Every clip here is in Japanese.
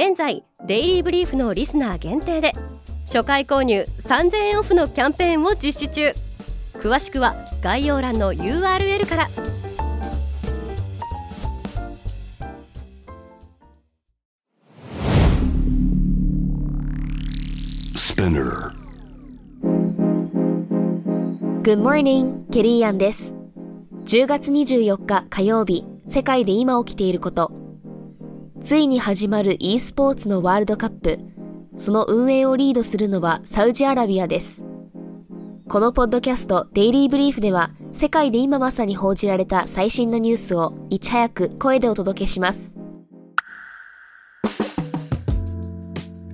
現在デイリーブリーフのリスナー限定で初回購入3000円オフのキャンペーンを実施中詳しくは概要欄の URL から Good morning, ケリーアンです。10月24日火曜日、世界で今起きていること。ついに始まる e スポーツのワールドカップ。その運営をリードするのはサウジアラビアです。このポッドキャストデイリーブリーフでは世界で今まさに報じられた最新のニュースをいち早く声でお届けします。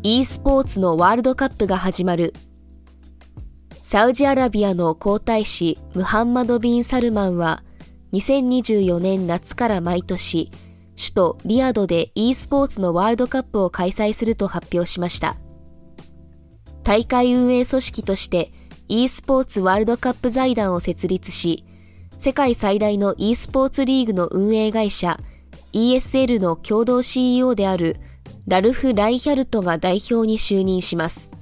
e スポーツのワールドカップが始まる。サウジアラビアの皇太子ムハンマド・ビン・サルマンは2024年夏から毎年首都リヤドで e スポーツのワールドカップを開催すると発表しました。大会運営組織として e スポーツワールドカップ財団を設立し、世界最大の e スポーツリーグの運営会社 ESL の共同 CEO であるラルフ・ライヒャルトが代表に就任します。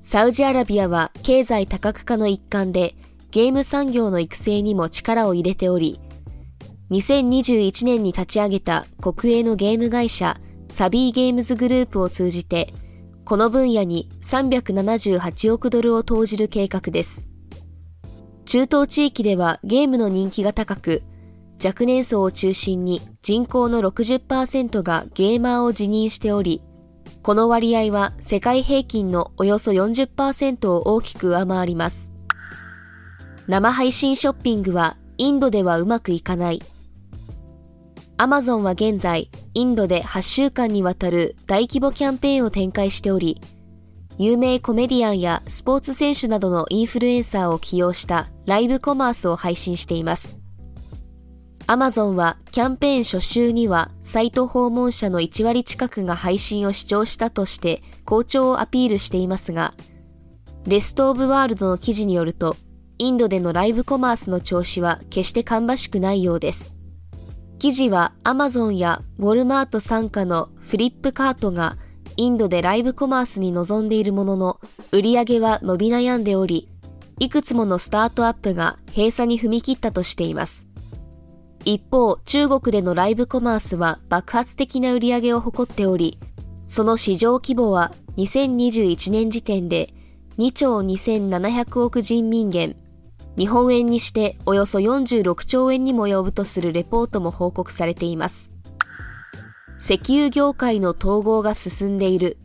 サウジアラビアは経済多角化の一環でゲーム産業の育成にも力を入れており、2021年に立ち上げた国営のゲーム会社サビーゲームズグループを通じてこの分野に378億ドルを投じる計画です。中東地域ではゲームの人気が高く、若年層を中心に人口の60%がゲーマーを辞任しており、この割合は世界平均のおよそ40%を大きく上回ります。生配信ショッピングはインドではうまくいかない。アマゾンは現在、インドで8週間にわたる大規模キャンペーンを展開しており、有名コメディアンやスポーツ選手などのインフルエンサーを起用したライブコマースを配信しています。アマゾンはキャンペーン初週にはサイト訪問者の1割近くが配信を視聴したとして好調をアピールしていますが、レストオブワールドの記事によると、インドでのライブコマースの調子は決して芳しくないようです。記事はアマゾンやウォルマート傘下のフリップカートがインドでライブコマースに臨んでいるものの、売り上げは伸び悩んでおり、いくつものスタートアップが閉鎖に踏み切ったとしています。一方、中国でのライブコマースは爆発的な売り上げを誇っており、その市場規模は2021年時点で2兆2700億人民元、日本円にしておよそ46兆円にも及ぶとするレポートも報告されています。石油業界の統合が進んでいる。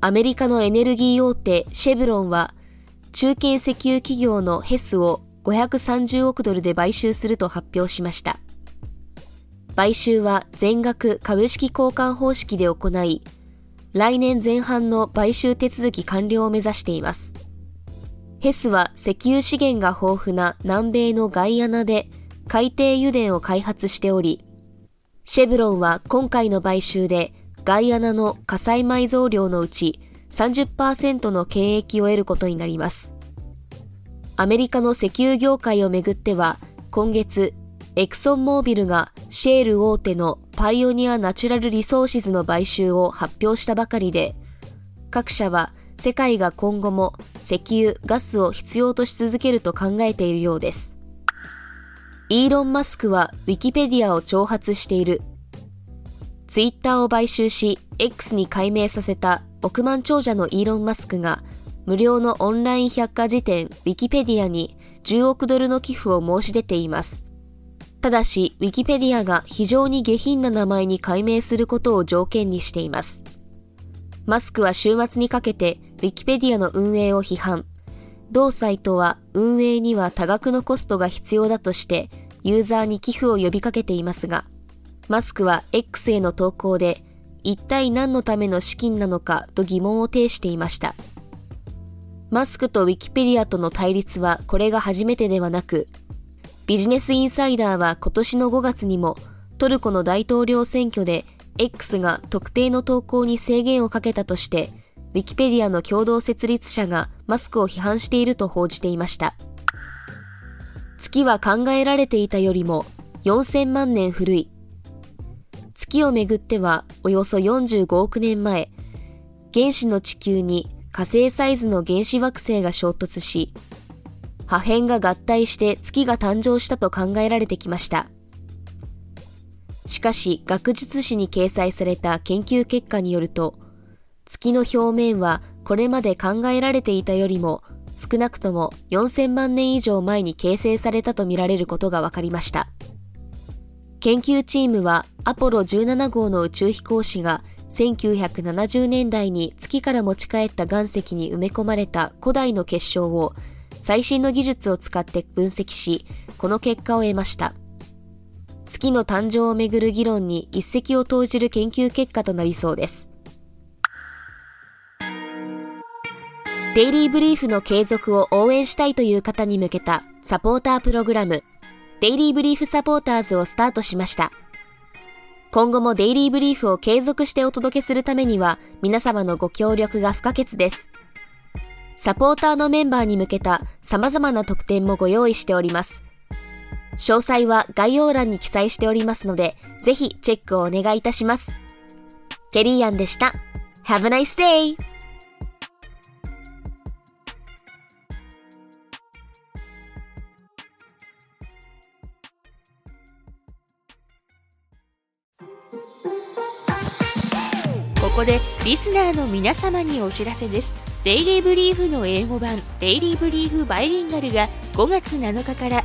アメリカのエネルギー大手シェブロンは中堅石油企業のヘスを530億ドルで買収すると発表しました。買収は全額株式交換方式で行い、来年前半の買収手続き完了を目指しています。ヘスは石油資源が豊富な南米のガイアナで海底油田を開発しており、シェブロンは今回の買収でガイアナの火災埋蔵量のうち30%の権益を得ることになります。アメリカの石油業界をめぐっては今月エクソンモービルがシェール大手のパイオニアナチュラルリソーシズの買収を発表したばかりで、各社は世界が今後も石油、ガスを必要とし続けると考えているようです。イーロン・マスクはウィキペディアを挑発している。ツイッターを買収し、X に改名させた億万長者のイーロン・マスクが、無料のオンライン百科事典ウィキペディアに10億ドルの寄付を申し出ています。ただし、ウィキペディアが非常に下品な名前に改名することを条件にしています。マスクは週末にかけてウィキペディアの運営を批判。同サイトは運営には多額のコストが必要だとしてユーザーに寄付を呼びかけていますが、マスクは X への投稿で一体何のための資金なのかと疑問を呈していました。マスクとウィキペディアとの対立はこれが初めてではなく、ビジネスインサイダーは今年の5月にもトルコの大統領選挙で X が特定の投稿に制限をかけたとして、ウィキペディアの共同設立者がマスクを批判していると報じていました。月は考えられていたよりも4000万年古い。月をめぐってはおよそ45億年前、原子の地球に火星サイズの原子惑星が衝突し、破片が合体して月が誕生したと考えられてきました。しかし、学術誌に掲載された研究結果によると、月の表面はこれまで考えられていたよりも少なくとも4000万年以上前に形成されたとみられることが分かりました。研究チームはアポロ17号の宇宙飛行士が1970年代に月から持ち帰った岩石に埋め込まれた古代の結晶を最新の技術を使って分析し、この結果を得ました。月の誕生をめぐる議論に一石を投じる研究結果となりそうです。デイリーブリーフの継続を応援したいという方に向けたサポータープログラム、デイリーブリーフサポーターズをスタートしました。今後もデイリーブリーフを継続してお届けするためには皆様のご協力が不可欠です。サポーターのメンバーに向けた様々な特典もご用意しております。詳細は概要欄に記載しておりますので、ぜひチェックをお願いいたします。ケリーアンでした。Have a nice day! ここでリスナーの皆様にお知らせです Daily Brief の英語版 Daily Brief Bilingual が5月7日から